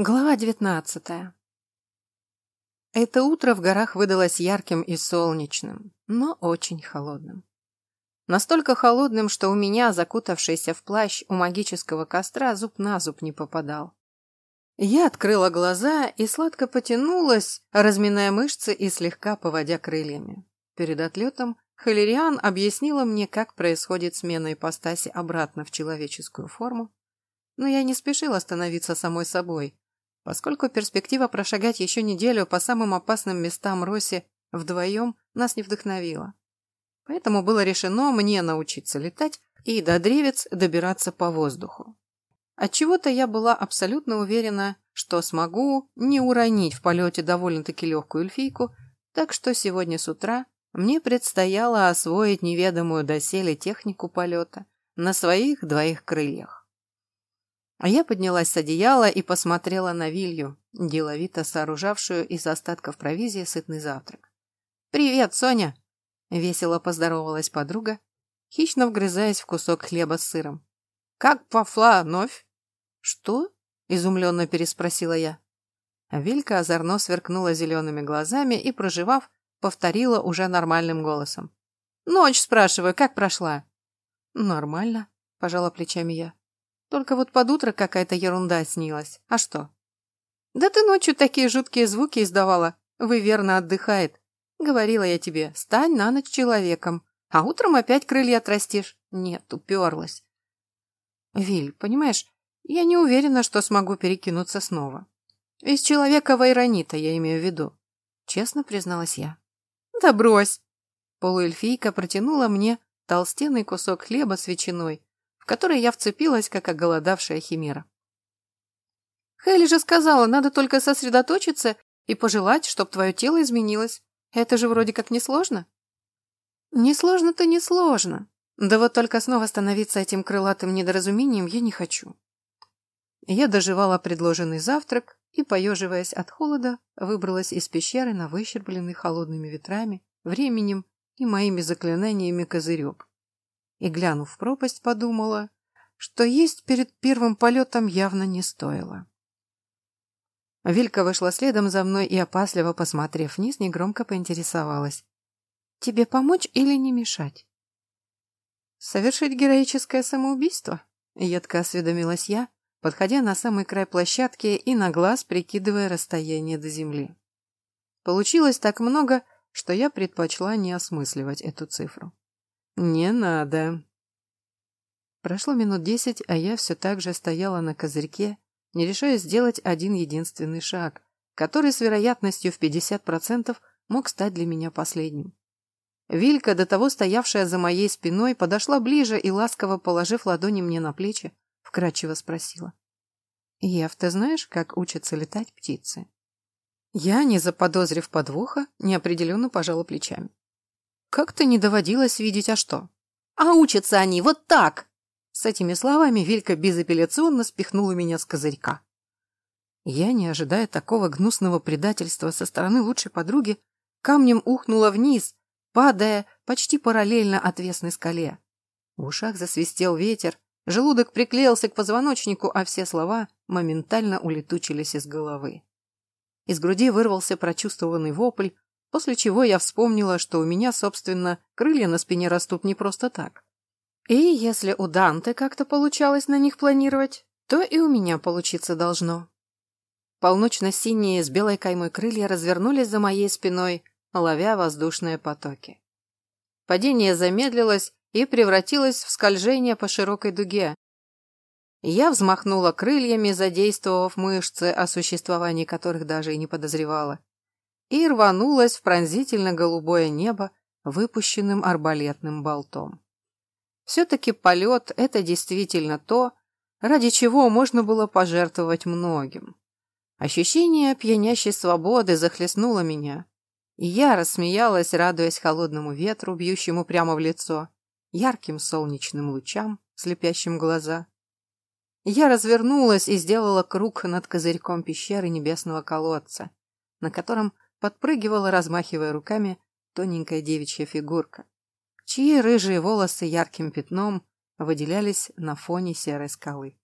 Глава девятнадцатая. Это утро в горах выдалось ярким и солнечным, но очень холодным. Настолько холодным, что у меня, закутавшийся в плащ у магического костра, зуб на зуб не попадал. Я открыла глаза и сладко потянулась, разминая мышцы и слегка поводя крыльями. Перед отлетом Халериан объяснила мне, как происходит смена ипостаси обратно в человеческую форму, но я не спешила становиться самой собой, поскольку перспектива прошагать еще неделю по самым опасным местам Роси вдвоем нас не вдохновила. Поэтому было решено мне научиться летать и до древец добираться по воздуху. Отчего-то я была абсолютно уверена, что смогу не уронить в полете довольно-таки легкую эльфийку, так что сегодня с утра мне предстояло освоить неведомую доселе технику полета на своих двоих крыльях. А я поднялась с одеяла и посмотрела на Вилью, деловито сооружавшую из остатков провизии сытный завтрак. «Привет, Соня!» — весело поздоровалась подруга, хищно вгрызаясь в кусок хлеба с сыром. «Как пофла новь?» «Что?» — изумленно переспросила я. Вилька озорно сверкнула зелеными глазами и, проживав, повторила уже нормальным голосом. «Ночь, спрашиваю, как прошла?» «Нормально», — пожала плечами я. Только вот под утро какая-то ерунда снилась. А что? Да ты ночью такие жуткие звуки издавала. Вы верно отдыхает. Говорила я тебе, стань на ночь человеком, а утром опять крылья отрастишь. Нет, уперлась. Виль, понимаешь, я не уверена, что смогу перекинуться снова. Из человека Вайронита я имею в виду. Честно призналась я. Да брось. Полуэльфийка протянула мне толстенный кусок хлеба с ветчиной, которой я вцепилась, как оголодавшая химера. Хейли же сказала, надо только сосредоточиться и пожелать, чтоб твое тело изменилось. Это же вроде как несложно. Несложно-то несложно. Да вот только снова становиться этим крылатым недоразумением я не хочу. Я доживала предложенный завтрак и, поеживаясь от холода, выбралась из пещеры на выщербленный холодными ветрами, временем и моими заклинаниями козырек и, глянув в пропасть, подумала, что есть перед первым полетом явно не стоило. Вилька вышла следом за мной и, опасливо посмотрев вниз, негромко поинтересовалась. «Тебе помочь или не мешать?» «Совершить героическое самоубийство?» — едко осведомилась я, подходя на самый край площадки и на глаз прикидывая расстояние до земли. Получилось так много, что я предпочла не осмысливать эту цифру. «Не надо». Прошло минут десять, а я все так же стояла на козырьке, не решаясь сделать один единственный шаг, который с вероятностью в 50% мог стать для меня последним. Вилька, до того стоявшая за моей спиной, подошла ближе и, ласково положив ладони мне на плечи, вкрадчиво спросила. «Ев, ты знаешь, как учатся летать птицы?» Я, не заподозрив подвоха, неопределенно пожала плечами. Как-то не доводилось видеть, а что? А учатся они вот так! С этими словами Вилька безапелляционно спихнула меня с козырька. Я, не ожидая такого гнусного предательства со стороны лучшей подруги, камнем ухнула вниз, падая почти параллельно отвесной скале. В ушах засвистел ветер, желудок приклеился к позвоночнику, а все слова моментально улетучились из головы. Из груди вырвался прочувствованный вопль, После чего я вспомнила, что у меня, собственно, крылья на спине растут не просто так. И если у Данте как-то получалось на них планировать, то и у меня получиться должно. Полночно-синие с белой каймой крылья развернулись за моей спиной, ловя воздушные потоки. Падение замедлилось и превратилось в скольжение по широкой дуге. Я взмахнула крыльями, задействовав мышцы, о существовании которых даже и не подозревала и рванулась в пронзительно-голубое небо выпущенным арбалетным болтом. Все-таки полет — это действительно то, ради чего можно было пожертвовать многим. Ощущение пьянящей свободы захлестнуло меня, и я рассмеялась, радуясь холодному ветру, бьющему прямо в лицо, ярким солнечным лучам, слепящим глаза. Я развернулась и сделала круг над козырьком пещеры небесного колодца, на котором подпрыгивала, размахивая руками, тоненькая девичья фигурка, чьи рыжие волосы ярким пятном выделялись на фоне серой скалы.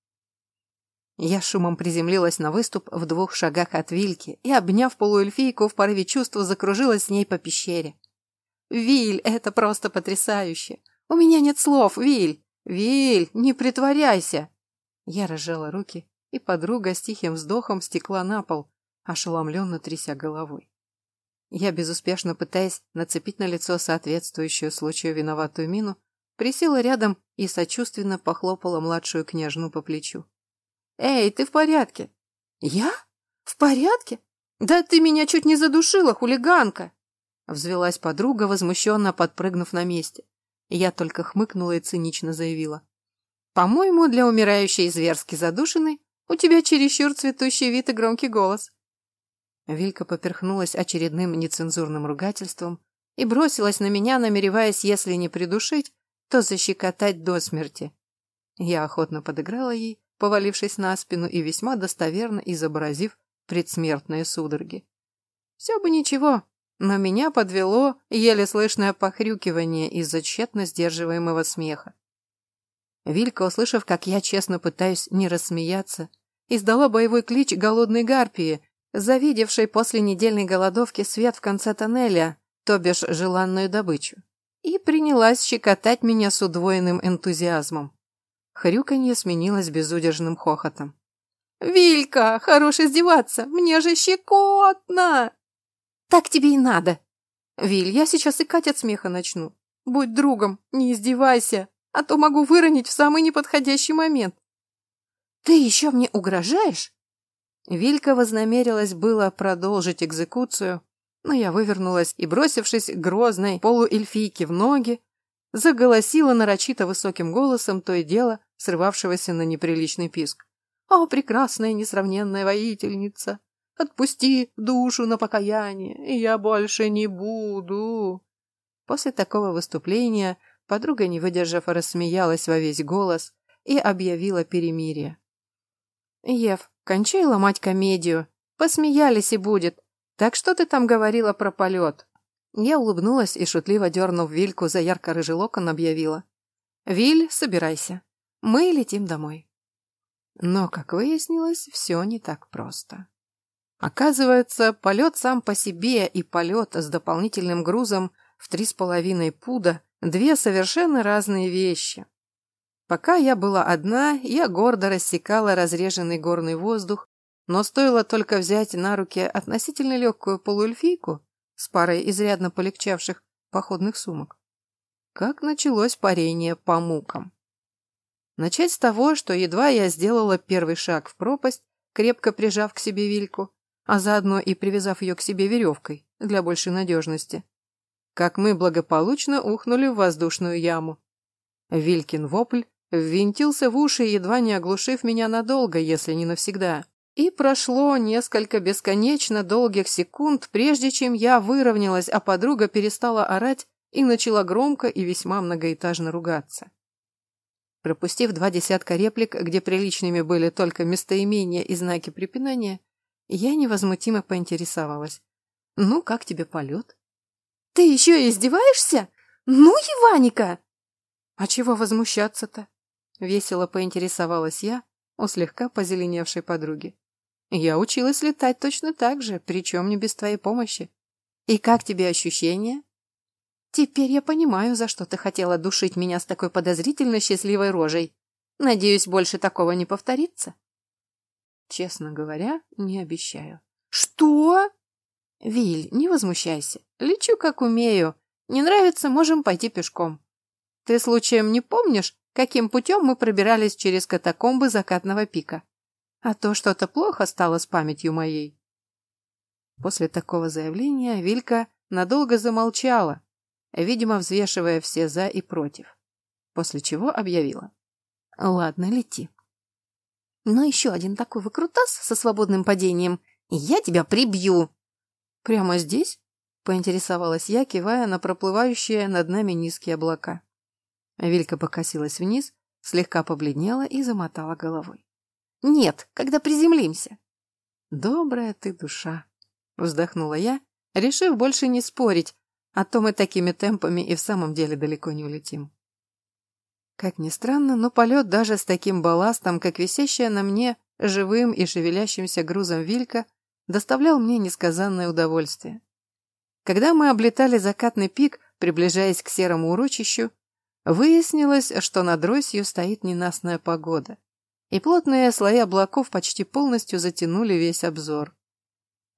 Я шумом приземлилась на выступ в двух шагах от Вильки и, обняв полуэльфийку, в порыве чувства закружилась с ней по пещере. «Виль, это просто потрясающе! У меня нет слов, Виль! Виль, не притворяйся!» Я разжала руки, и подруга с тихим вздохом стекла на пол, ошеломленно тряся головой. Я, безуспешно пытаясь нацепить на лицо соответствующую случаю виноватую мину, присела рядом и сочувственно похлопала младшую княжну по плечу. «Эй, ты в порядке?» «Я? В порядке? Да ты меня чуть не задушила, хулиганка!» Взвелась подруга, возмущенно подпрыгнув на месте. Я только хмыкнула и цинично заявила. «По-моему, для умирающей зверски задушенной у тебя чересчур цветущий вид и громкий голос». Вилька поперхнулась очередным нецензурным ругательством и бросилась на меня, намереваясь, если не придушить, то защекотать до смерти. Я охотно подыграла ей, повалившись на спину и весьма достоверно изобразив предсмертные судороги. Все бы ничего, но меня подвело еле слышное похрюкивание из-за тщетно сдерживаемого смеха. Вилька, услышав, как я честно пытаюсь не рассмеяться, издала боевой клич голодной гарпии, завидевшей после недельной голодовки свет в конце тоннеля, то бишь желанную добычу, и принялась щекотать меня с удвоенным энтузиазмом. Хрюканье сменилось безудержным хохотом. «Вилька, хорош издеваться! Мне же щекотно!» «Так тебе и надо!» «Виль, я сейчас икать от смеха начну. Будь другом, не издевайся, а то могу выронить в самый неподходящий момент». «Ты еще мне угрожаешь?» Вилька вознамерилась было продолжить экзекуцию, но я вывернулась и, бросившись грозной полуэльфийке в ноги, заголосила нарочито высоким голосом то и дело, срывавшегося на неприличный писк. «О, прекрасная несравненная воительница! Отпусти душу на покаяние, и я больше не буду!» После такого выступления подруга, не выдержав, рассмеялась во весь голос и объявила перемирие. «Ев, кончай ломать комедию. Посмеялись и будет. Так что ты там говорила про полет?» Я улыбнулась и, шутливо дернув Вильку за ярко-рыжий локон, объявила. «Виль, собирайся. Мы летим домой». Но, как выяснилось, все не так просто. Оказывается, полет сам по себе и полет с дополнительным грузом в три с половиной пуда – две совершенно разные вещи. Пока я была одна, я гордо рассекала разреженный горный воздух, но стоило только взять на руки относительно легкую полуэльфийку, с парой изрядно полегчавших походных сумок. Как началось парение по мукам. Начать с того, что едва я сделала первый шаг в пропасть, крепко прижав к себе вильку, а заодно и привязав ее к себе веревкой для большей надежности, как мы благополучно ухнули в воздушную яму. Вилькин вопль ввинтился в уши, едва не оглушив меня надолго, если не навсегда. И прошло несколько бесконечно долгих секунд, прежде чем я выровнялась, а подруга перестала орать и начала громко и весьма многоэтажно ругаться. Пропустив два десятка реплик, где приличными были только местоимения и знаки препинания, я невозмутимо поинтересовалась. «Ну, как тебе полет?» «Ты еще издеваешься? Ну, Иваника!» «А чего возмущаться-то?» Весело поинтересовалась я у слегка позеленевшей подруги. Я училась летать точно так же, причем не без твоей помощи. И как тебе ощущения? Теперь я понимаю, за что ты хотела душить меня с такой подозрительно счастливой рожей. Надеюсь, больше такого не повторится. Честно говоря, не обещаю. Что? Виль, не возмущайся. Лечу, как умею. Не нравится, можем пойти пешком. Ты случаем не помнишь, каким путем мы пробирались через катакомбы закатного пика? А то что-то плохо стало с памятью моей. После такого заявления Вилька надолго замолчала, видимо, взвешивая все «за» и «против», после чего объявила. «Ладно, лети». «Но еще один такой выкрутас со свободным падением, и я тебя прибью!» «Прямо здесь?» — поинтересовалась я, кивая на проплывающие над нами низкие облака. Вилька покосилась вниз, слегка побледнела и замотала головой. Нет, когда приземлимся. Добрая ты душа, вздохнула я, решив больше не спорить, а то мы такими темпами и в самом деле далеко не улетим. Как ни странно, но полет даже с таким балластом, как висящая на мне живым и шевелящимся грузом Вилька, доставлял мне несказанное удовольствие. Когда мы облетали закатный пик, приближаясь к серому урочищу, выяснилось, что над Росью стоит ненастная погода, и плотные слои облаков почти полностью затянули весь обзор.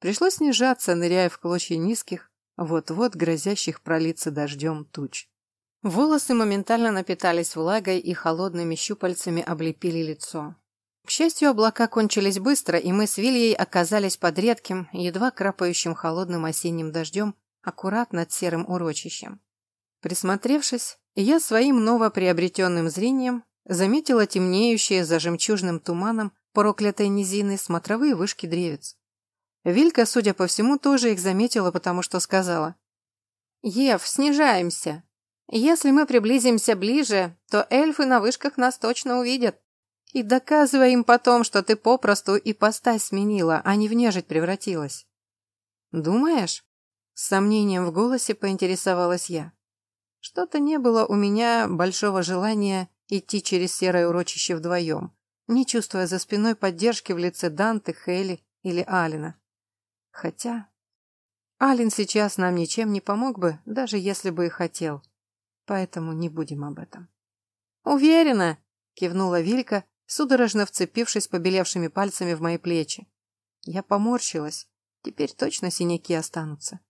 Пришлось снижаться, ныряя в клочья низких, вот-вот грозящих пролиться дождем туч. Волосы моментально напитались влагой и холодными щупальцами облепили лицо. К счастью, облака кончились быстро, и мы с Вильей оказались под редким, едва крапающим холодным осенним дождем, аккурат над серым урочищем. Присмотревшись, я своим новоприобретенным зрением заметила темнеющие за жемчужным туманом проклятой низины смотровые вышки древец. Вилька, судя по всему, тоже их заметила, потому что сказала. «Ев, снижаемся. Если мы приблизимся ближе, то эльфы на вышках нас точно увидят». И доказывай им потом, что ты попросту ипостась сменила, а не в нежить превратилась. Думаешь? С сомнением в голосе поинтересовалась я. Что-то не было у меня большого желания идти через серое урочище вдвоем, не чувствуя за спиной поддержки в лице Данты, Хейли или Алина. Хотя... Алин сейчас нам ничем не помог бы, даже если бы и хотел. Поэтому не будем об этом. «Уверена!» — кивнула Вилька, судорожно вцепившись побелевшими пальцами в мои плечи. Я поморщилась. Теперь точно синяки останутся.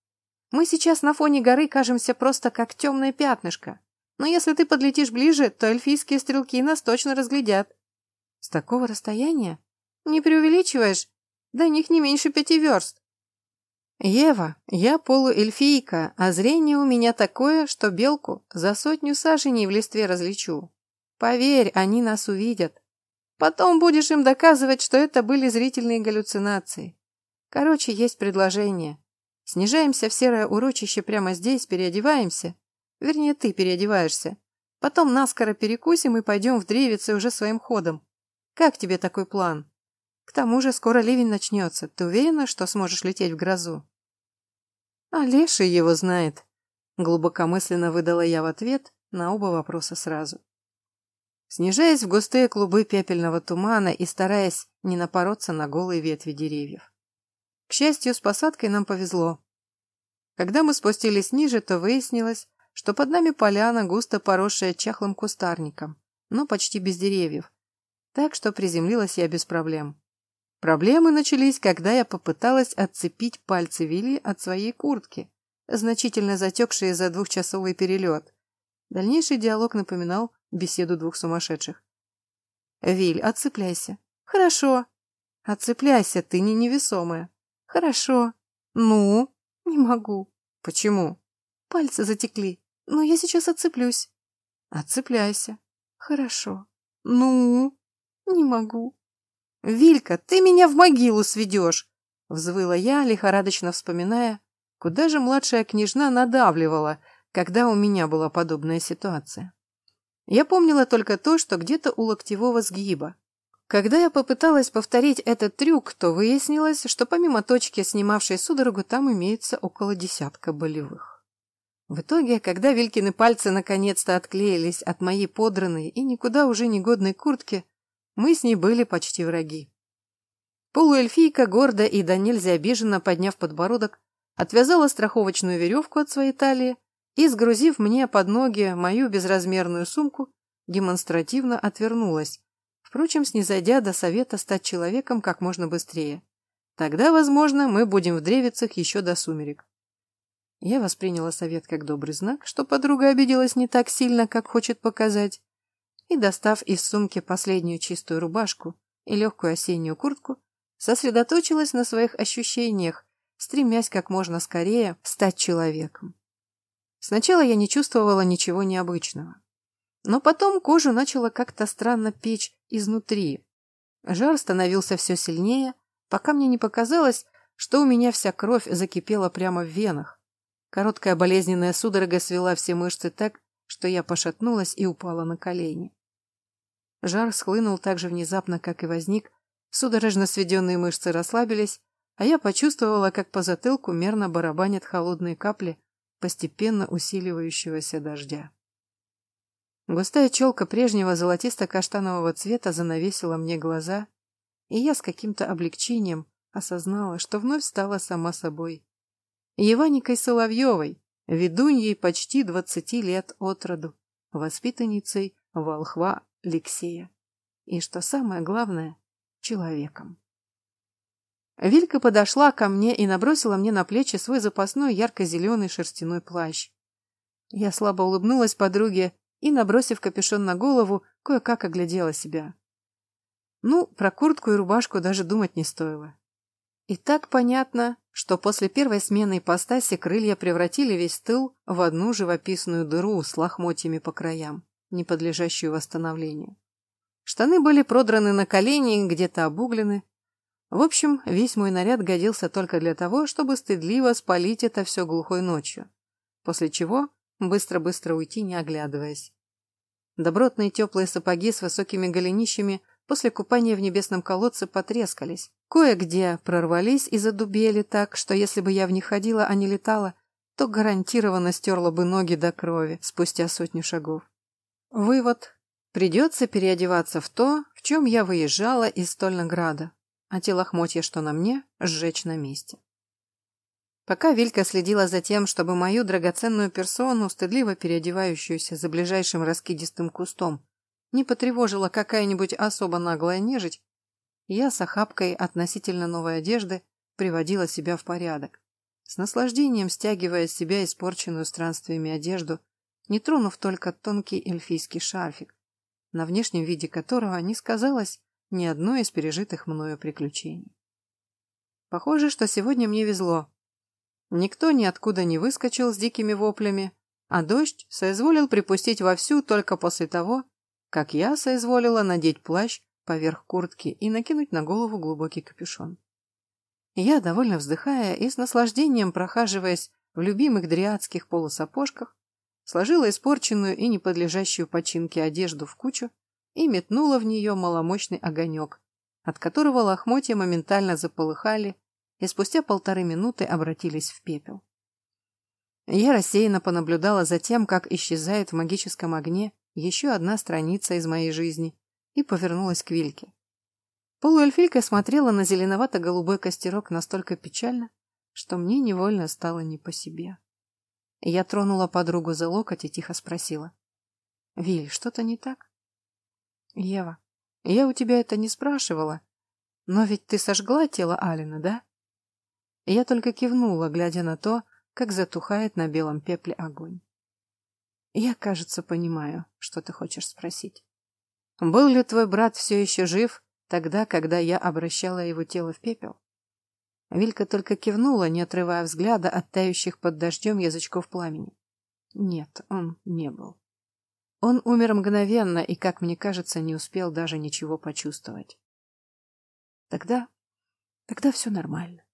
Мы сейчас на фоне горы кажемся просто как темное пятнышко. Но если ты подлетишь ближе, то эльфийские стрелки нас точно разглядят. С такого расстояния? Не преувеличиваешь? До них не меньше пяти верст. Ева, я полуэльфийка, а зрение у меня такое, что белку за сотню саженей в листве различу. Поверь, они нас увидят. Потом будешь им доказывать, что это были зрительные галлюцинации. Короче, есть предложение. Снижаемся в серое урочище прямо здесь, переодеваемся. Вернее, ты переодеваешься. Потом наскоро перекусим и пойдем в древице уже своим ходом. Как тебе такой план? К тому же скоро ливень начнется. Ты уверена, что сможешь лететь в грозу? А леший его знает. Глубокомысленно выдала я в ответ на оба вопроса сразу. Снижаясь в густые клубы пепельного тумана и стараясь не напороться на голые ветви деревьев. К счастью, с посадкой нам повезло. Когда мы спустились ниже, то выяснилось, что под нами поляна, густо поросшая чахлым кустарником, но почти без деревьев, так что приземлилась я без проблем. Проблемы начались, когда я попыталась отцепить пальцы Вилли от своей куртки, значительно затекшие за двухчасовый перелет. Дальнейший диалог напоминал беседу двух сумасшедших. «Виль, отцепляйся». «Хорошо». «Отцепляйся, ты не невесомая». «Хорошо». «Ну?» «Не могу». «Почему?» «Пальцы затекли. Но я сейчас отцеплюсь». «Отцепляйся». «Хорошо». «Ну?» «Не могу». «Вилька, ты меня в могилу сведешь!» Взвыла я, лихорадочно вспоминая, куда же младшая княжна надавливала, когда у меня была подобная ситуация. Я помнила только то, что где-то у локтевого сгиба. Когда я попыталась повторить этот трюк, то выяснилось, что помимо точки, снимавшей судорогу, там имеется около десятка болевых. В итоге, когда Вилькины пальцы наконец-то отклеились от моей подранной и никуда уже не годной куртки, мы с ней были почти враги. Полуэльфийка, гордо и до нельзя обиженно подняв подбородок, отвязала страховочную веревку от своей талии и, сгрузив мне под ноги мою безразмерную сумку, демонстративно отвернулась, впрочем, снизойдя до совета стать человеком как можно быстрее. Тогда, возможно, мы будем в древицах еще до сумерек. Я восприняла совет как добрый знак, что подруга обиделась не так сильно, как хочет показать, и, достав из сумки последнюю чистую рубашку и легкую осеннюю куртку, сосредоточилась на своих ощущениях, стремясь как можно скорее стать человеком. Сначала я не чувствовала ничего необычного. Но потом кожу начала как-то странно печь изнутри. Жар становился все сильнее, пока мне не показалось, что у меня вся кровь закипела прямо в венах. Короткая болезненная судорога свела все мышцы так, что я пошатнулась и упала на колени. Жар схлынул так же внезапно, как и возник, судорожно сведенные мышцы расслабились, а я почувствовала, как по затылку мерно барабанят холодные капли постепенно усиливающегося дождя. Густая челка прежнего золотисто-каштанового цвета занавесила мне глаза, и я с каким-то облегчением осознала, что вновь стала сама собой. Еваникой Соловьевой, ведуньей почти двадцати лет от роду, воспитанницей волхва Алексея. И, что самое главное, человеком. Вилька подошла ко мне и набросила мне на плечи свой запасной ярко-зеленый шерстяной плащ. Я слабо улыбнулась подруге и, набросив капюшон на голову, кое-как оглядела себя. Ну, про куртку и рубашку даже думать не стоило. И так понятно, что после первой смены ипостаси крылья превратили весь тыл в одну живописную дыру с лохмотьями по краям, не подлежащую восстановлению. Штаны были продраны на колени, где-то обуглены, в общем, весь мой наряд годился только для того, чтобы стыдливо спалить это все глухой ночью, после чего быстро-быстро уйти, не оглядываясь. Добротные теплые сапоги с высокими голенищами после купания в небесном колодце потрескались. Кое-где прорвались и задубели так, что если бы я в них ходила, а не летала, то гарантированно стерла бы ноги до крови спустя сотню шагов. Вывод. Придется переодеваться в то, в чем я выезжала из Стольнограда, а те лохмотья, что на мне, сжечь на месте. Пока Вилька следила за тем, чтобы мою драгоценную персону, стыдливо переодевающуюся за ближайшим раскидистым кустом, не потревожила какая-нибудь особо наглая нежить, я с охапкой относительно новой одежды приводила себя в порядок, с наслаждением стягивая с себя испорченную странствиями одежду, не тронув только тонкий эльфийский шарфик, на внешнем виде которого не сказалось ни одно из пережитых мною приключений. Похоже, что сегодня мне везло. Никто ниоткуда не выскочил с дикими воплями, а дождь соизволил припустить вовсю только после того, как я соизволила надеть плащ поверх куртки и накинуть на голову глубокий капюшон. Я, довольно вздыхая и с наслаждением прохаживаясь в любимых дриадских полусапожках, сложила испорченную и не подлежащую починке одежду в кучу и метнула в нее маломощный огонек, от которого лохмотья моментально заполыхали и спустя полторы минуты обратились в пепел. Я рассеянно понаблюдала за тем, как исчезает в магическом огне еще одна страница из моей жизни, и повернулась к Вильке. Полуэльфийка смотрела на зеленовато-голубой костерок настолько печально, что мне невольно стало не по себе. Я тронула подругу за локоть и тихо спросила. «Виль, что-то не так?» Ева, я у тебя это не спрашивала, но ведь ты сожгла тело Алина, да? Я только кивнула, глядя на то, как затухает на белом пепле огонь. Я, кажется, понимаю, что ты хочешь спросить. Был ли твой брат все еще жив тогда, когда я обращала его тело в пепел? Вилька только кивнула, не отрывая взгляда от тающих под дождем язычков пламени. Нет, он не был. Он умер мгновенно и, как мне кажется, не успел даже ничего почувствовать. Тогда... тогда все нормально.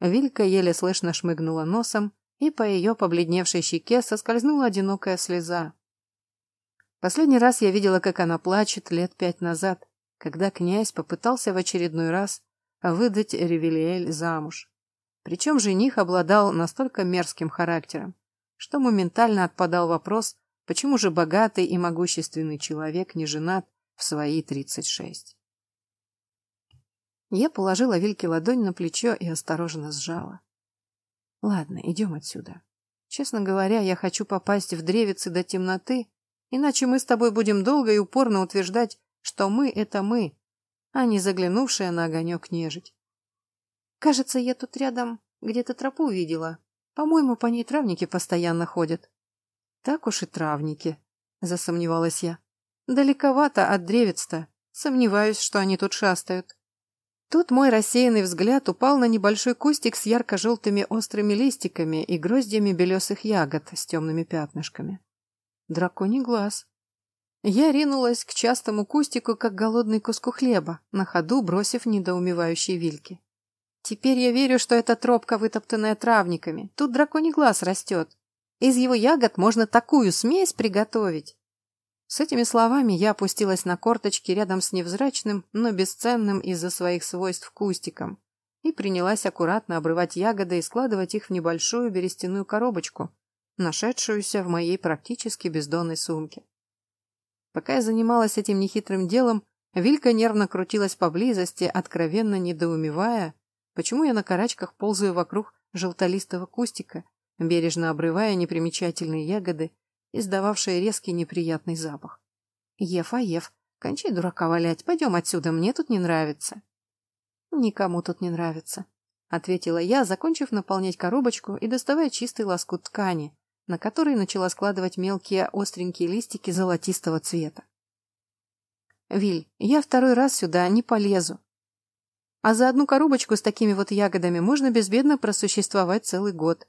Вилька еле слышно шмыгнула носом, и по ее побледневшей щеке соскользнула одинокая слеза. Последний раз я видела, как она плачет лет пять назад, когда князь попытался в очередной раз выдать Ревелиэль замуж. Причем жених обладал настолько мерзким характером, что моментально отпадал вопрос Почему же богатый и могущественный человек не женат в свои тридцать шесть? Я положила Вильке ладонь на плечо и осторожно сжала. Ладно, идем отсюда. Честно говоря, я хочу попасть в древицы до темноты, иначе мы с тобой будем долго и упорно утверждать, что мы — это мы, а не заглянувшая на огонек нежить. Кажется, я тут рядом где-то тропу видела. По-моему, по ней травники постоянно ходят. Так уж и травники, засомневалась я. Далековато от древец-то. Сомневаюсь, что они тут шастают. Тут мой рассеянный взгляд упал на небольшой кустик с ярко-желтыми острыми листиками и гроздьями белесых ягод с темными пятнышками. Драконий глаз. Я ринулась к частому кустику, как голодный куску хлеба, на ходу бросив недоумевающие вильки. Теперь я верю, что это тропка, вытоптанная травниками. Тут драконий глаз растет. Из его ягод можно такую смесь приготовить. С этими словами я опустилась на корточки рядом с невзрачным, но бесценным из-за своих свойств кустиком и принялась аккуратно обрывать ягоды и складывать их в небольшую берестяную коробочку, нашедшуюся в моей практически бездонной сумке. Пока я занималась этим нехитрым делом, Вилька нервно крутилась поблизости, откровенно недоумевая, почему я на карачках ползаю вокруг желтолистого кустика, бережно обрывая непримечательные ягоды, издававшие резкий неприятный запах. «Ев, а кончай дурака валять, пойдем отсюда, мне тут не нравится». «Никому тут не нравится», — ответила я, закончив наполнять коробочку и доставая чистый лоскут ткани, на который начала складывать мелкие остренькие листики золотистого цвета. «Виль, я второй раз сюда не полезу. А за одну коробочку с такими вот ягодами можно безбедно просуществовать целый год.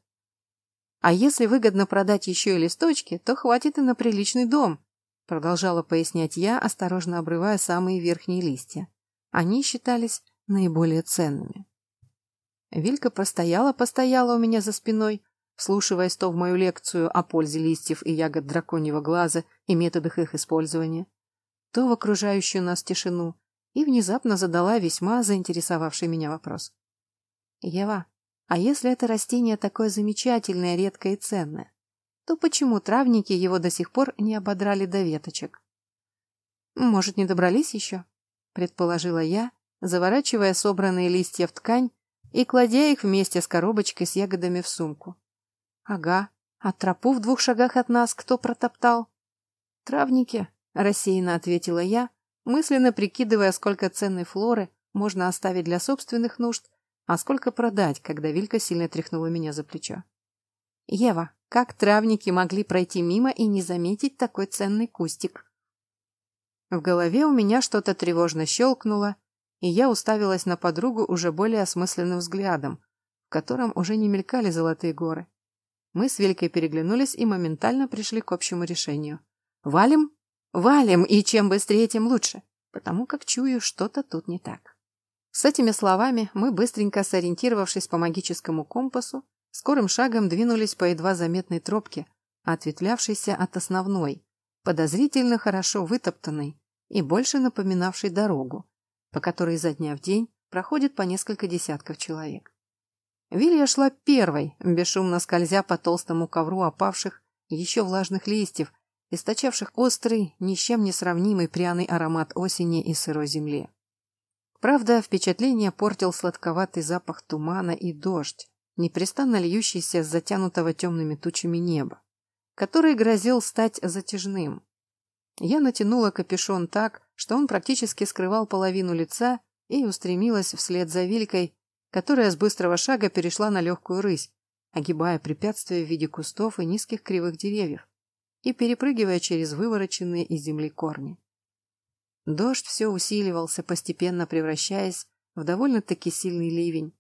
А если выгодно продать еще и листочки, то хватит и на приличный дом», продолжала пояснять я, осторожно обрывая самые верхние листья. Они считались наиболее ценными. Вилька постояла-постояла у меня за спиной, вслушиваясь то в мою лекцию о пользе листьев и ягод драконьего глаза и методах их использования, то в окружающую нас тишину, и внезапно задала весьма заинтересовавший меня вопрос. «Ева, а если это растение такое замечательное, редкое и ценное, то почему травники его до сих пор не ободрали до веточек?» «Может, не добрались еще?» — предположила я, заворачивая собранные листья в ткань и кладя их вместе с коробочкой с ягодами в сумку. Ага, а тропу в двух шагах от нас кто протоптал? Травники, рассеянно ответила я, мысленно прикидывая, сколько ценной флоры можно оставить для собственных нужд, а сколько продать, когда Вилька сильно тряхнула меня за плечо. Ева, как травники могли пройти мимо и не заметить такой ценный кустик? В голове у меня что-то тревожно щелкнуло, и я уставилась на подругу уже более осмысленным взглядом, в котором уже не мелькали золотые горы. Мы с Велькой переглянулись и моментально пришли к общему решению. «Валим? Валим, и чем быстрее, тем лучше, потому как чую, что-то тут не так». С этими словами мы, быстренько сориентировавшись по магическому компасу, скорым шагом двинулись по едва заметной тропке, ответвлявшейся от основной, подозрительно хорошо вытоптанной и больше напоминавшей дорогу, по которой изо дня в день проходит по несколько десятков человек. Вилья шла первой, бесшумно скользя по толстому ковру опавших, еще влажных листьев, источавших острый, ни с чем не сравнимый пряный аромат осени и сырой земли. Правда, впечатление портил сладковатый запах тумана и дождь, непрестанно льющийся с затянутого темными тучами неба, который грозил стать затяжным. Я натянула капюшон так, что он практически скрывал половину лица и устремилась вслед за Вилькой которая с быстрого шага перешла на легкую рысь, огибая препятствия в виде кустов и низких кривых деревьев и перепрыгивая через вывороченные из земли корни. Дождь все усиливался, постепенно превращаясь в довольно-таки сильный ливень.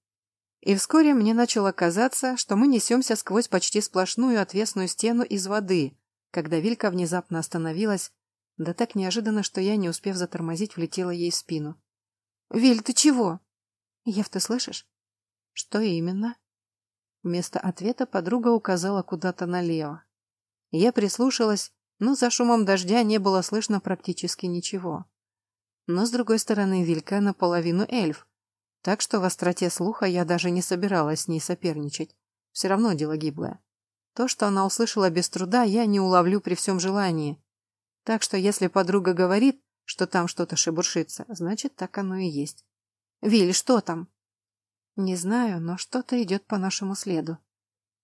И вскоре мне начало казаться, что мы несемся сквозь почти сплошную отвесную стену из воды, когда Вилька внезапно остановилась, да так неожиданно, что я, не успев затормозить, влетела ей в спину. «Виль, ты чего?» «Ев, ты слышишь?» «Что именно?» Вместо ответа подруга указала куда-то налево. Я прислушалась, но за шумом дождя не было слышно практически ничего. Но, с другой стороны, Вилька наполовину эльф, так что в остроте слуха я даже не собиралась с ней соперничать. Все равно дело гиблое. То, что она услышала без труда, я не уловлю при всем желании. Так что если подруга говорит, что там что-то шебуршится, значит, так оно и есть. Виль, что там? Не знаю, но что-то идет по нашему следу.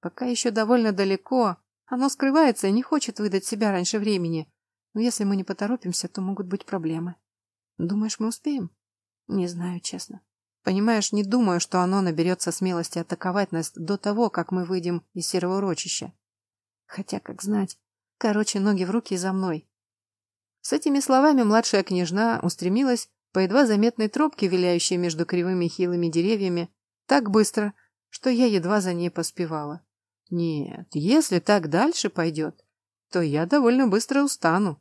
Пока еще довольно далеко. Оно скрывается и не хочет выдать себя раньше времени. Но если мы не поторопимся, то могут быть проблемы. Думаешь, мы успеем? Не знаю, честно. Понимаешь, не думаю, что оно наберется смелости атаковать нас до того, как мы выйдем из серого урочища. Хотя, как знать. Короче, ноги в руки за мной. С этими словами младшая княжна устремилась по едва заметной тропке, виляющей между кривыми хилыми деревьями, так быстро, что я едва за ней поспевала. Нет, если так дальше пойдет, то я довольно быстро устану.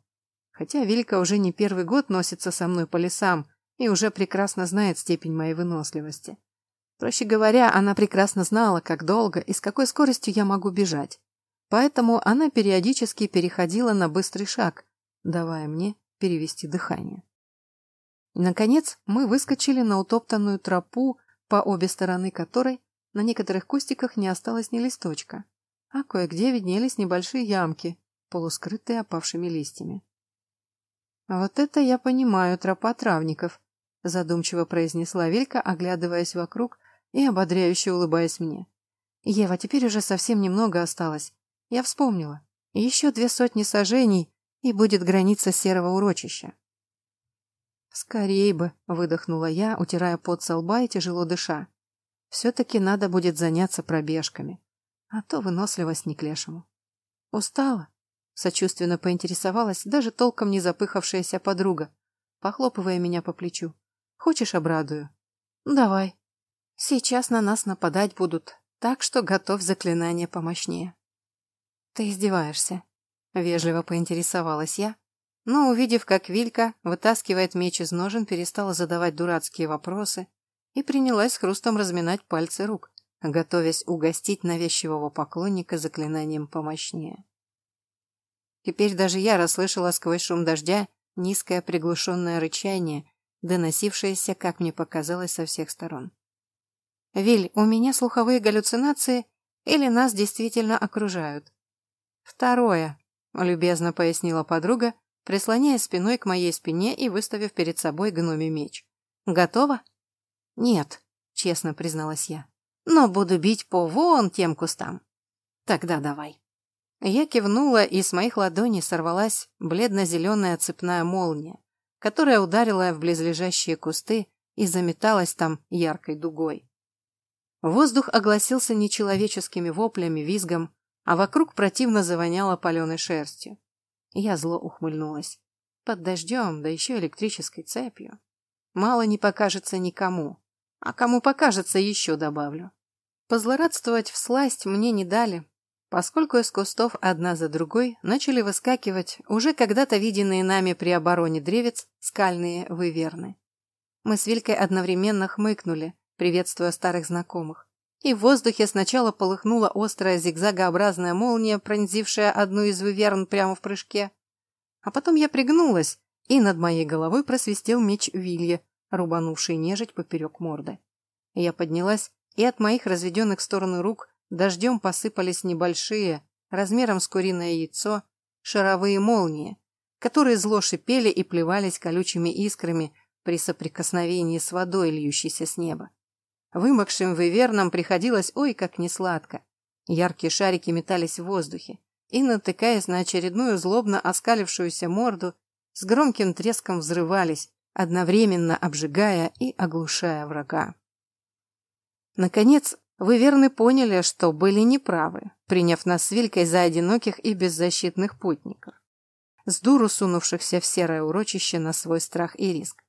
Хотя Вилька уже не первый год носится со мной по лесам и уже прекрасно знает степень моей выносливости. Проще говоря, она прекрасно знала, как долго и с какой скоростью я могу бежать. Поэтому она периодически переходила на быстрый шаг, давая мне перевести дыхание. Наконец мы выскочили на утоптанную тропу, по обе стороны которой на некоторых кустиках не осталось ни листочка, а кое-где виднелись небольшие ямки, полускрытые опавшими листьями. Вот это я понимаю, тропа травников, задумчиво произнесла Вилька, оглядываясь вокруг и ободряюще улыбаясь мне. Ева, теперь уже совсем немного осталось. Я вспомнила. Еще две сотни сажений, и будет граница серого урочища. «Скорей бы», — выдохнула я, утирая пот со лба и тяжело дыша. «Все-таки надо будет заняться пробежками, а то выносливость не к лешему». «Устала?» — сочувственно поинтересовалась даже толком не запыхавшаяся подруга, похлопывая меня по плечу. «Хочешь, обрадую?» «Давай. Сейчас на нас нападать будут, так что готовь заклинание помощнее». «Ты издеваешься?» — вежливо поинтересовалась я, но, увидев, как Вилька вытаскивает меч из ножен, перестала задавать дурацкие вопросы и принялась с хрустом разминать пальцы рук, готовясь угостить навязчивого поклонника заклинанием помощнее. Теперь даже я расслышала сквозь шум дождя низкое приглушенное рычание, доносившееся, как мне показалось, со всех сторон. «Виль, у меня слуховые галлюцинации или нас действительно окружают?» «Второе», — любезно пояснила подруга, прислоняя спиной к моей спине и выставив перед собой гномий меч. «Готова?» «Нет», — честно призналась я. «Но буду бить по вон тем кустам». «Тогда давай». Я кивнула, и с моих ладоней сорвалась бледно-зеленая цепная молния, которая ударила в близлежащие кусты и заметалась там яркой дугой. Воздух огласился нечеловеческими воплями, визгом, а вокруг противно завоняло паленой шерстью. Я зло ухмыльнулась. Под дождем, да еще электрической цепью. Мало не покажется никому. А кому покажется, еще добавлю. Позлорадствовать в сласть мне не дали, поскольку из кустов одна за другой начали выскакивать уже когда-то виденные нами при обороне древец скальные выверны. Мы с Вилькой одновременно хмыкнули, приветствуя старых знакомых. И в воздухе сначала полыхнула острая зигзагообразная молния, пронзившая одну из выверн прямо в прыжке. А потом я пригнулась, и над моей головой просвистел меч Вилья, рубанувший нежить поперек морды. Я поднялась, и от моих разведенных в сторону рук дождем посыпались небольшие, размером с куриное яйцо, шаровые молнии, которые зло шипели и плевались колючими искрами при соприкосновении с водой, льющейся с неба. Вымокшим вывернам приходилось ой как несладко. Яркие шарики метались в воздухе и, натыкаясь на очередную злобно оскалившуюся морду, с громким треском взрывались, одновременно обжигая и оглушая врага. Наконец, выверны поняли, что были неправы, приняв нас с Вилькой за одиноких и беззащитных путников, с дуру сунувшихся в серое урочище на свой страх и риск,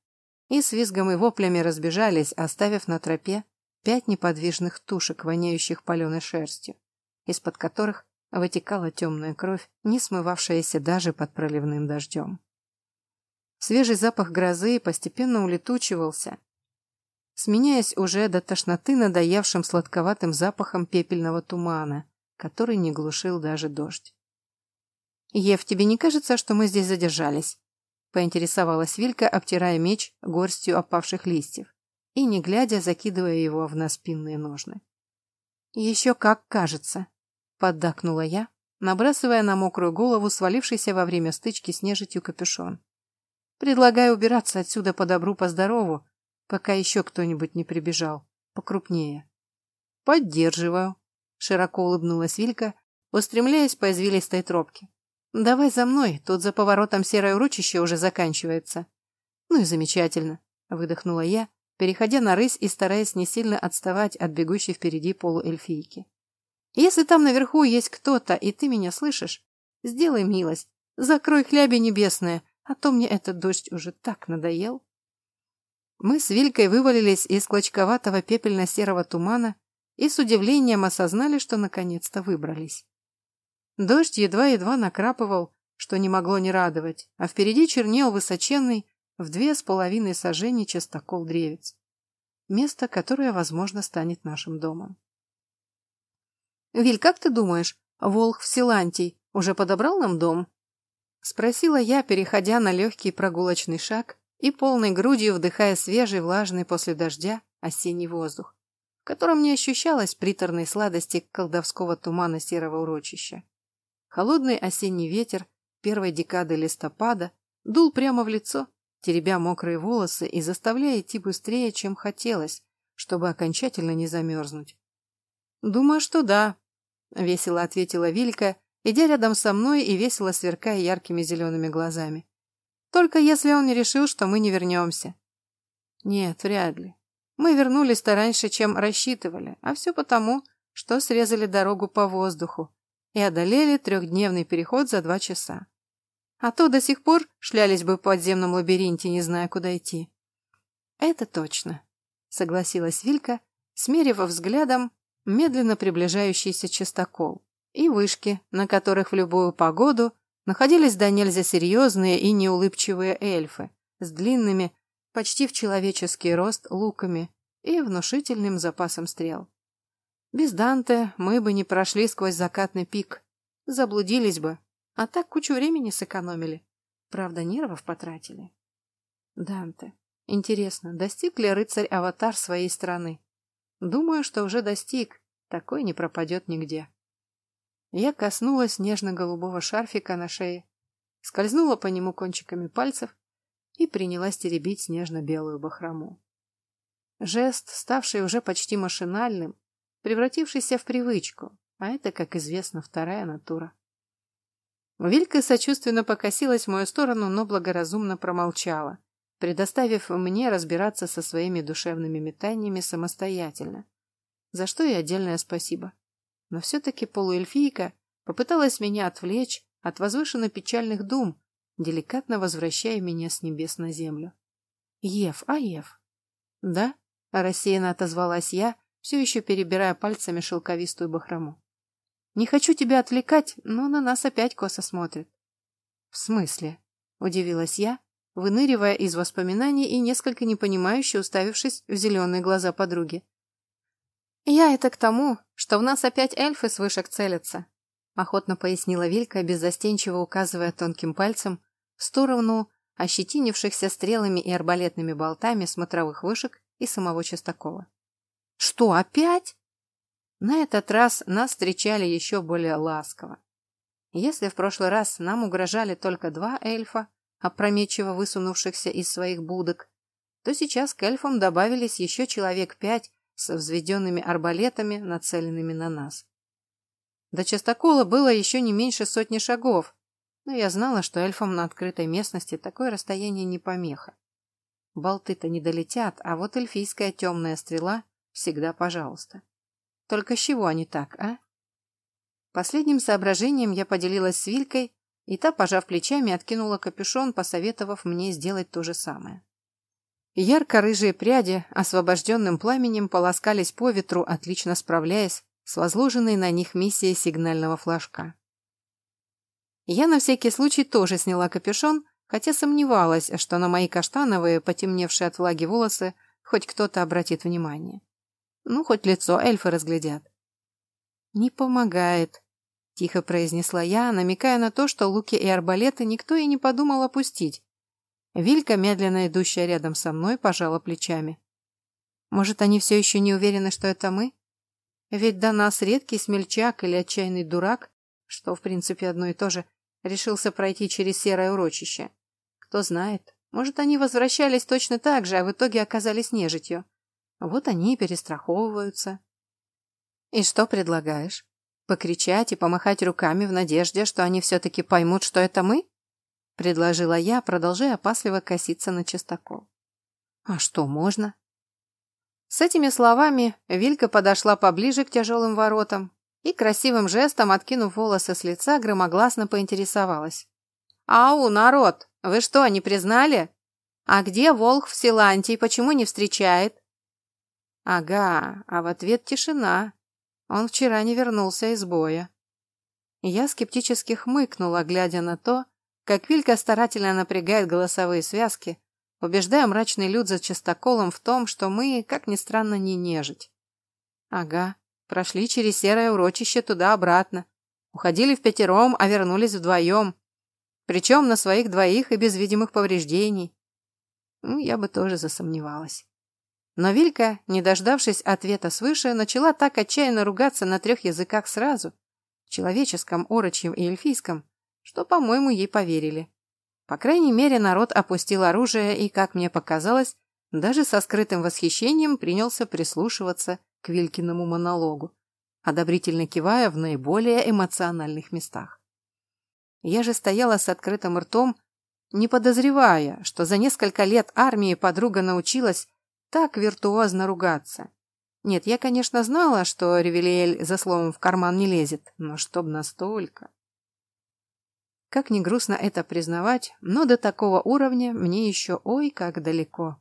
и с визгом и воплями разбежались, оставив на тропе пять неподвижных тушек, воняющих паленой шерстью, из-под которых вытекала темная кровь, не смывавшаяся даже под проливным дождем. Свежий запах грозы постепенно улетучивался, сменяясь уже до тошноты надоевшим сладковатым запахом пепельного тумана, который не глушил даже дождь. «Ев, тебе не кажется, что мы здесь задержались?» — поинтересовалась Вилька, обтирая меч горстью опавших листьев и, не глядя, закидывая его в наспинные ножны. «Еще как кажется», — поддакнула я, набрасывая на мокрую голову свалившийся во время стычки с нежитью капюшон. «Предлагаю убираться отсюда по добру, по здорову, пока еще кто-нибудь не прибежал, покрупнее». «Поддерживаю», — широко улыбнулась Вилька, устремляясь по извилистой тропке. «Давай за мной, тут за поворотом серое урочище уже заканчивается». «Ну и замечательно», — выдохнула я, переходя на рысь и стараясь не сильно отставать от бегущей впереди полуэльфийки. «Если там наверху есть кто-то, и ты меня слышишь, сделай милость, закрой хляби небесное, а то мне этот дождь уже так надоел». Мы с Вилькой вывалились из клочковатого пепельно-серого тумана и с удивлением осознали, что наконец-то выбрались. Дождь едва-едва накрапывал, что не могло не радовать, а впереди чернел высоченный, в две с половиной сажени частокол древец. Место, которое, возможно, станет нашим домом. «Виль, как ты думаешь, Волх Силантий уже подобрал нам дом?» Спросила я, переходя на легкий прогулочный шаг и полной грудью вдыхая свежий, влажный после дождя осенний воздух, в котором не ощущалось приторной сладости колдовского тумана серого урочища. Холодный осенний ветер первой декады листопада Дул прямо в лицо, теребя мокрые волосы и заставляя идти быстрее, чем хотелось, чтобы окончательно не замерзнуть. «Думаю, что да», — весело ответила Вилька, идя рядом со мной и весело сверкая яркими зелеными глазами. «Только если он не решил, что мы не вернемся». «Нет, вряд ли. Мы вернулись-то раньше, чем рассчитывали, а все потому, что срезали дорогу по воздуху и одолели трехдневный переход за два часа. А то до сих пор шлялись бы в подземном лабиринте, не зная, куда идти. Это точно, согласилась Вилька, смерив взглядом медленно приближающийся частокол и вышки, на которых в любую погоду находились до нельзя серьезные и неулыбчивые эльфы с длинными, почти в человеческий рост, луками и внушительным запасом стрел. Без Данте мы бы не прошли сквозь закатный пик, заблудились бы, а так кучу времени сэкономили. Правда, нервов потратили. Данте. Интересно, достиг ли рыцарь-аватар своей страны? Думаю, что уже достиг. Такой не пропадет нигде. Я коснулась нежно-голубого шарфика на шее, скользнула по нему кончиками пальцев и принялась теребить снежно-белую бахрому. Жест, ставший уже почти машинальным, превратившийся в привычку, а это, как известно, вторая натура. Вилька сочувственно покосилась в мою сторону, но благоразумно промолчала, предоставив мне разбираться со своими душевными метаниями самостоятельно, за что и отдельное спасибо. Но все-таки полуэльфийка попыталась меня отвлечь от возвышенно печальных дум, деликатно возвращая меня с небес на землю. «Ев, а Ев?» «Да?» — рассеянно отозвалась я, все еще перебирая пальцами шелковистую бахрому. «Не хочу тебя отвлекать, но на нас опять косо смотрят». «В смысле?» — удивилась я, выныривая из воспоминаний и несколько непонимающе уставившись в зеленые глаза подруги. «Я это к тому, что в нас опять эльфы с вышек целятся», — охотно пояснила Вилька, беззастенчиво указывая тонким пальцем в сторону ощетинившихся стрелами и арбалетными болтами смотровых вышек и самого Частакова. «Что, опять?» На этот раз нас встречали еще более ласково. Если в прошлый раз нам угрожали только два эльфа, опрометчиво высунувшихся из своих будок, то сейчас к эльфам добавились еще человек пять с взведенными арбалетами, нацеленными на нас. До частокола было еще не меньше сотни шагов, но я знала, что эльфам на открытой местности такое расстояние не помеха. Болты-то не долетят, а вот эльфийская темная стрела Всегда пожалуйста. Только с чего они так, а? Последним соображением я поделилась с Вилькой, и та, пожав плечами, откинула капюшон, посоветовав мне сделать то же самое. Ярко-рыжие пряди освобожденным пламенем полоскались по ветру, отлично справляясь с возложенной на них миссией сигнального флажка. Я на всякий случай тоже сняла капюшон, хотя сомневалась, что на мои каштановые, потемневшие от влаги волосы, хоть кто-то обратит внимание. Ну, хоть лицо эльфы разглядят. «Не помогает», — тихо произнесла я, намекая на то, что луки и арбалеты никто и не подумал опустить. Вилька, медленно идущая рядом со мной, пожала плечами. «Может, они все еще не уверены, что это мы? Ведь до нас редкий смельчак или отчаянный дурак, что, в принципе, одно и то же, решился пройти через серое урочище. Кто знает, может, они возвращались точно так же, а в итоге оказались нежитью. Вот они и перестраховываются. И что предлагаешь? Покричать и помахать руками в надежде, что они все-таки поймут, что это мы? Предложила я, продолжая опасливо коситься на чистокол. А что можно? С этими словами Вилька подошла поближе к тяжелым воротам и красивым жестом, откинув волосы с лица, громогласно поинтересовалась. «Ау, народ, вы что, не признали? А где Волх в Силантии, почему не встречает? Ага, а в ответ тишина. Он вчера не вернулся из боя. Я скептически хмыкнула, глядя на то, как Вилька старательно напрягает голосовые связки, убеждая мрачный люд за частоколом в том, что мы, как ни странно, не нежить. Ага, прошли через серое урочище туда-обратно. Уходили в пятером, а вернулись вдвоем. Причем на своих двоих и без видимых повреждений. Ну, я бы тоже засомневалась. Но Вилька, не дождавшись ответа свыше, начала так отчаянно ругаться на трех языках сразу, человеческом, орочьем и эльфийском, что, по-моему, ей поверили. По крайней мере, народ опустил оружие и, как мне показалось, даже со скрытым восхищением принялся прислушиваться к Вилькиному монологу, одобрительно кивая в наиболее эмоциональных местах. Я же стояла с открытым ртом, не подозревая, что за несколько лет армии подруга научилась так виртуозно ругаться. Нет, я, конечно, знала, что Ревелиэль за словом в карман не лезет, но чтоб настолько. Как ни грустно это признавать, но до такого уровня мне еще ой как далеко.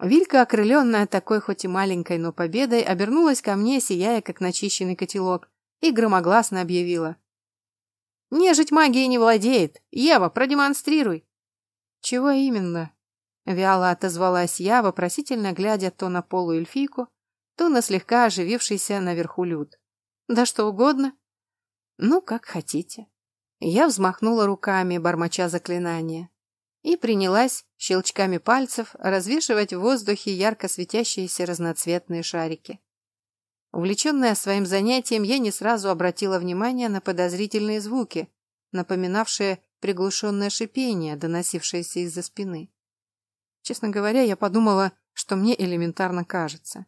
Вилька, окрыленная такой хоть и маленькой, но победой, обернулась ко мне, сияя, как начищенный котелок, и громогласно объявила. «Нежить магией не владеет! Ева, продемонстрируй!» «Чего именно?» Вяло отозвалась я, вопросительно глядя то на полуэльфийку, то на слегка оживившийся наверху люд. «Да что угодно». «Ну, как хотите». Я взмахнула руками, бормоча заклинание, и принялась щелчками пальцев развешивать в воздухе ярко светящиеся разноцветные шарики. Увлеченная своим занятием, я не сразу обратила внимание на подозрительные звуки, напоминавшие приглушенное шипение, доносившееся из-за спины. Честно говоря, я подумала, что мне элементарно кажется.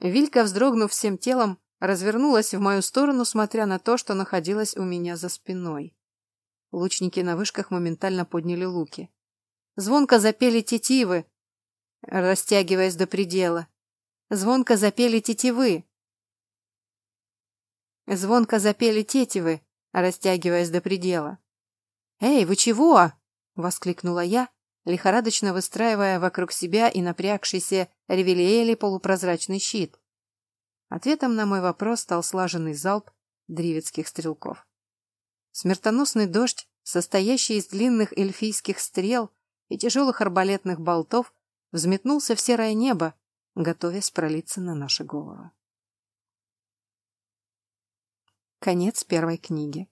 Вилька, вздрогнув всем телом, развернулась в мою сторону, смотря на то, что находилось у меня за спиной. Лучники на вышках моментально подняли луки. Звонко запели тетивы, растягиваясь до предела. Звонко запели тетивы. Звонко запели тетивы, растягиваясь до предела. «Эй, вы чего?» — воскликнула я, лихорадочно выстраивая вокруг себя и напрягшийся ревелиэли полупрозрачный щит. Ответом на мой вопрос стал слаженный залп древецких стрелков. Смертоносный дождь, состоящий из длинных эльфийских стрел и тяжелых арбалетных болтов, взметнулся в серое небо, готовясь пролиться на наши головы. Конец первой книги.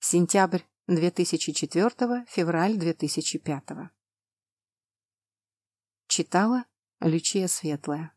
Сентябрь 2004, февраль 2005. Читала Лючия Светлая.